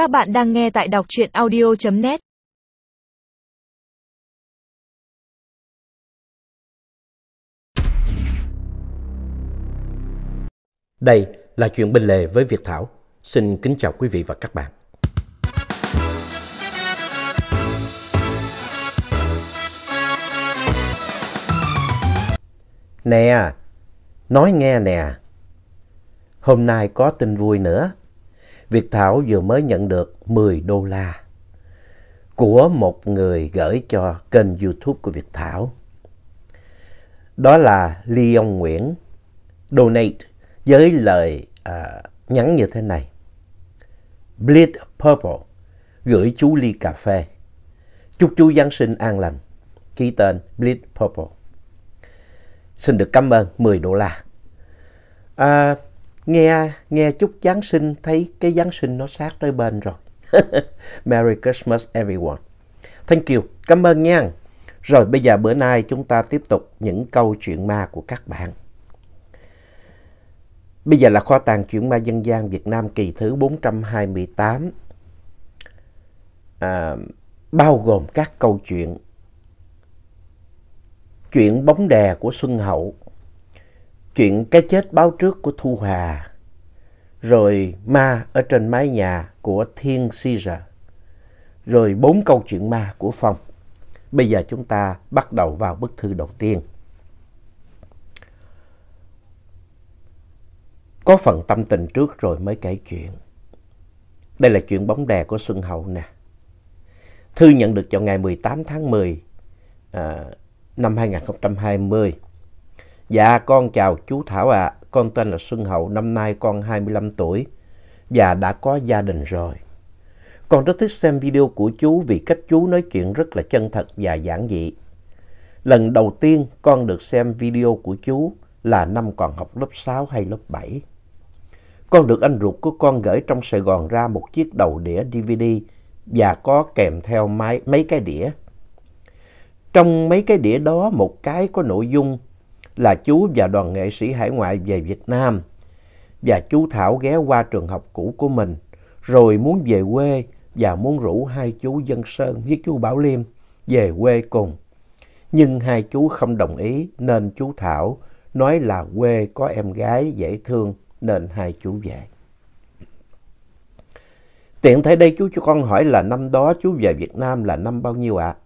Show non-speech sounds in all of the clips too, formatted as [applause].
Các bạn đang nghe tại đọc truyện audio.net Đây là chuyện bên lề với Việt Thảo. Xin kính chào quý vị và các bạn. Nè, nói nghe nè. Hôm nay có tin vui nữa. Việt Thảo vừa mới nhận được 10 đô la của một người gửi cho kênh YouTube của Việt Thảo. Đó là Leon Nguyễn donate với lời à, nhắn như thế này. Bleed Purple gửi chú ly cà phê. Chúc chú Giáng sinh an lành. Ký tên Bleed Purple. Xin được cảm ơn 10 đô la. À, nghe nghe chút Giáng sinh thấy cái Giáng sinh nó sát tới bên rồi. [laughs] Merry Christmas everyone. Thank you. Cảm ơn nha. Rồi bây giờ bữa nay chúng ta tiếp tục những câu chuyện ma của các bạn. Bây giờ là kho tàng chuyện ma dân gian Việt Nam kỳ thứ 428. À, bao gồm các câu chuyện. Chuyện bóng đè của Xuân Hậu. Chuyện cái chết báo trước của Thu Hà. Rồi ma ở trên mái nhà của Thiên Caesar. Rồi bốn câu chuyện ma của Phong. Bây giờ chúng ta bắt đầu vào bức thư đầu tiên. Có phần tâm tình trước rồi mới kể chuyện. Đây là chuyện bóng đè của Xuân Hậu nè. Thư nhận được vào ngày 18 tháng 10 à, năm 2020. Dạ con chào chú Thảo ạ. À. Con tên là Xuân Hậu, năm nay con 25 tuổi và đã có gia đình rồi. Con rất thích xem video của chú vì cách chú nói chuyện rất là chân thật và giản dị. Lần đầu tiên con được xem video của chú là năm còn học lớp 6 hay lớp 7. Con được anh ruột của con gửi trong Sài Gòn ra một chiếc đầu đĩa DVD và có kèm theo mấy, mấy cái đĩa. Trong mấy cái đĩa đó một cái có nội dung là chú và đoàn nghệ sĩ hải ngoại về Việt Nam và chú Thảo ghé qua trường học cũ của mình rồi muốn về quê và muốn rủ hai chú Dân Sơn với chú Bảo Liêm về quê cùng. Nhưng hai chú không đồng ý nên chú Thảo nói là quê có em gái dễ thương nên hai chú về. Tiện thể đây chú cho con hỏi là năm đó chú về Việt Nam là năm bao nhiêu ạ? À,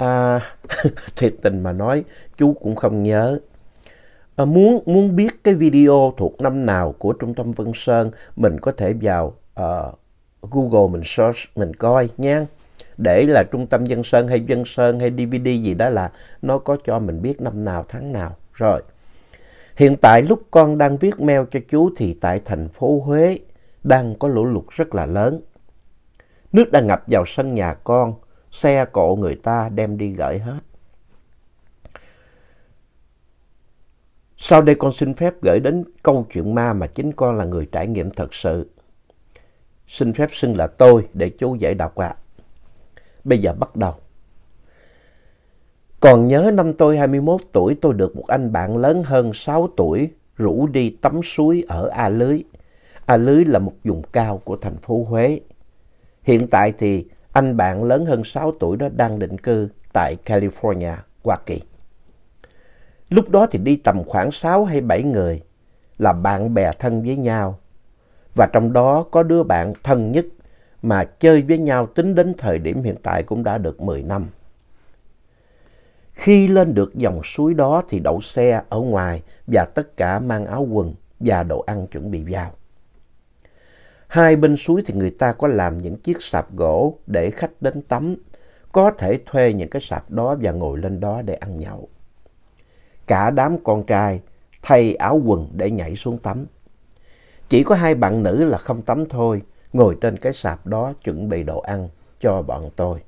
À, [laughs] thiệt tình mà nói chú cũng không nhớ. À, muốn muốn biết cái video thuộc năm nào của Trung tâm Vân Sơn mình có thể vào uh, Google mình search mình coi nha để là trung tâm Vân sơn hay Vân sơn hay DVD gì đó là nó có cho mình biết năm nào tháng nào. Rồi, hiện tại lúc con đang viết mail cho chú thì tại thành phố Huế đang có lũ lụt rất là lớn. Nước đang ngập vào sân nhà con, xe cộ người ta đem đi gửi hết. Sau đây con xin phép gửi đến câu chuyện ma mà chính con là người trải nghiệm thật sự. Xin phép xưng là tôi để chú dễ đọc ạ. À. Bây giờ bắt đầu. Còn nhớ năm tôi 21 tuổi, tôi được một anh bạn lớn hơn 6 tuổi rủ đi tắm suối ở A Lưới. A Lưới là một vùng cao của thành phố Huế. Hiện tại thì anh bạn lớn hơn 6 tuổi đó đang định cư tại California, Hoa Kỳ. Lúc đó thì đi tầm khoảng 6 hay 7 người là bạn bè thân với nhau. Và trong đó có đứa bạn thân nhất mà chơi với nhau tính đến thời điểm hiện tại cũng đã được 10 năm. Khi lên được dòng suối đó thì đậu xe ở ngoài và tất cả mang áo quần và đồ ăn chuẩn bị vào. Hai bên suối thì người ta có làm những chiếc sạp gỗ để khách đến tắm, có thể thuê những cái sạp đó và ngồi lên đó để ăn nhậu. Cả đám con trai thay áo quần để nhảy xuống tắm. Chỉ có hai bạn nữ là không tắm thôi, ngồi trên cái sạp đó chuẩn bị đồ ăn cho bọn tôi.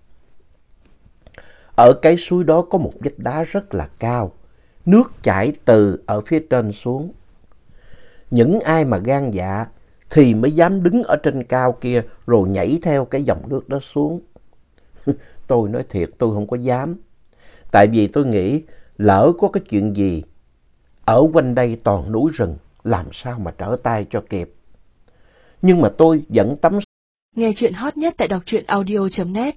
Ở cái suối đó có một vách đá rất là cao, nước chảy từ ở phía trên xuống. Những ai mà gan dạ thì mới dám đứng ở trên cao kia rồi nhảy theo cái dòng nước đó xuống. [laughs] tôi nói thiệt, tôi không có dám. Tại vì tôi nghĩ lỡ có cái chuyện gì, ở quanh đây toàn núi rừng, làm sao mà trở tay cho kịp. Nhưng mà tôi vẫn tắm Nghe chuyện hot nhất tại đọc truyện audio.net